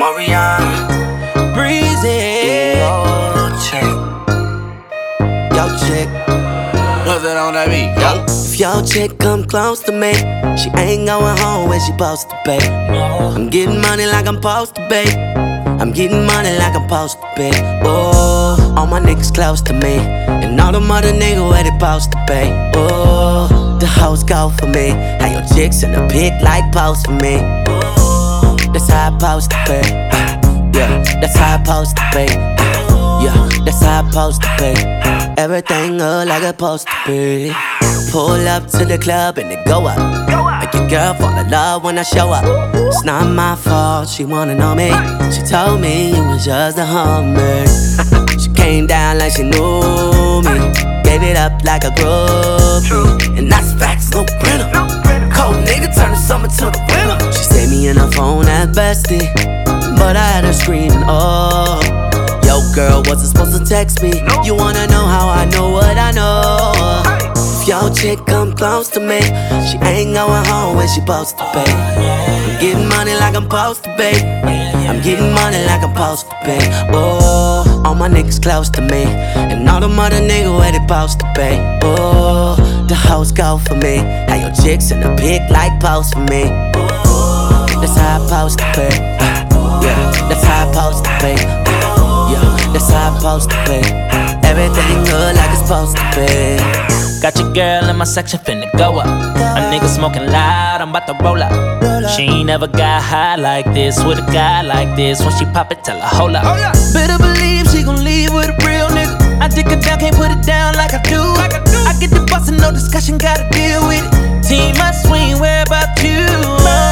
Omarion. Breezy. Yo, chick. Yo, chick. Mustard on that beat? Yo. If your chick come close to me, she ain't going home when she supposed to pay. I'm getting money like I'm supposed to pay. I'm getting money like I'm supposed to pay. Oh, all my niggas close to me, and all the mother niggas where they supposed to pay. Oh, the hoes go for me. How your chicks in the pic like post for me. Oh, that's how I supposed to pay. Yeah, that's how I supposed to pay. Yeah, that's how I supposed to pay. Everything look like it's supposed to be. Pull up to the club and it go up. Make your girl fall in love when I show up. It's not my fault, she wanna know me. She told me you was just a hummer. she came down like she knew me. Gave it up like a groupie. And that's facts, bestie. But I had her screaming, oh. Yo, girl, wasn't supposed to text me. You wanna know how I know what I know? If your chick come close to me, she ain't going home when she supposed to pay. I'm getting money like I'm supposed to pay. I'm getting money like I'm supposed to pay. Oh, all my niggas close to me, and all the mother niggas where they supposed to pay. Oh, the hoes go for me. How your chicks in the pic like post for me. Oh, how supposed to pay. Yeah, that's how I supposed to pay. Yeah, that's how I supposed to pay. Everything good like it's supposed to be. Got your girl in my section finna go up. A nigga smoking loud, I'm about to roll up. She ain't never got high like this with a guy like this. When she pop it, tell her hold up. Oh, Better believe she gon' leave with a real nigga. I dick her down, can't put it down like I do. I get the bustin', no discussion, gotta deal with it. Team, I swing, where about you?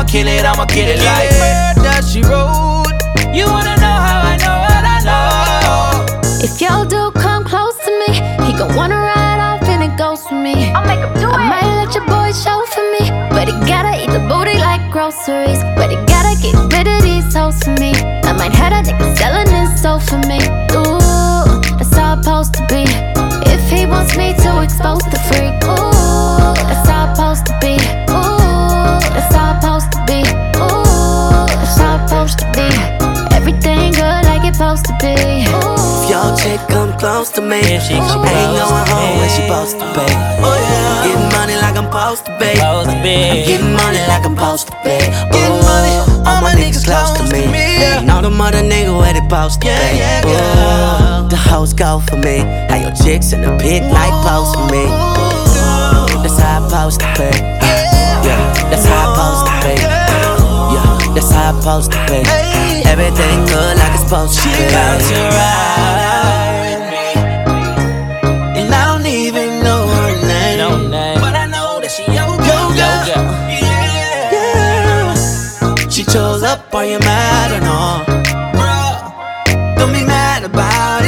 I'ma kill it, I'ma kill it like murder, she wrote. You wanna know how I know what I know? If y'all do come close to me, he gon' wanna ride off and it goes for me. I'll make him do I might let your boy show for me, but he gotta eat the booty like groceries. But he gotta get rid of these hoes for me. I might have a nigga selling his soul for me. Ooh, that's how it's supposed to be. If he wants me to expose the be. Ooh. If your chick come close to me, If she she come ain't close going to home when she me. supposed to pay. Oh, yeah. Getting money like I'm supposed to pay. Supposed to be. I'm getting money like I'm supposed to pay. Getting money, all my niggas close to me. And all the mother niggas where they supposed to Yeah, yeah, the hoes go for me. How your chicks in the pic like post for me. That's how I supposed to pay. Yeah, that's how I supposed to pay. Yeah, that's how I supposed to pay everything good like it's supposed to. She to ride. And I don't even know her name. But I know that she yo. Yeah. yeah. She chose up on you mad or not, bro? Don't be mad about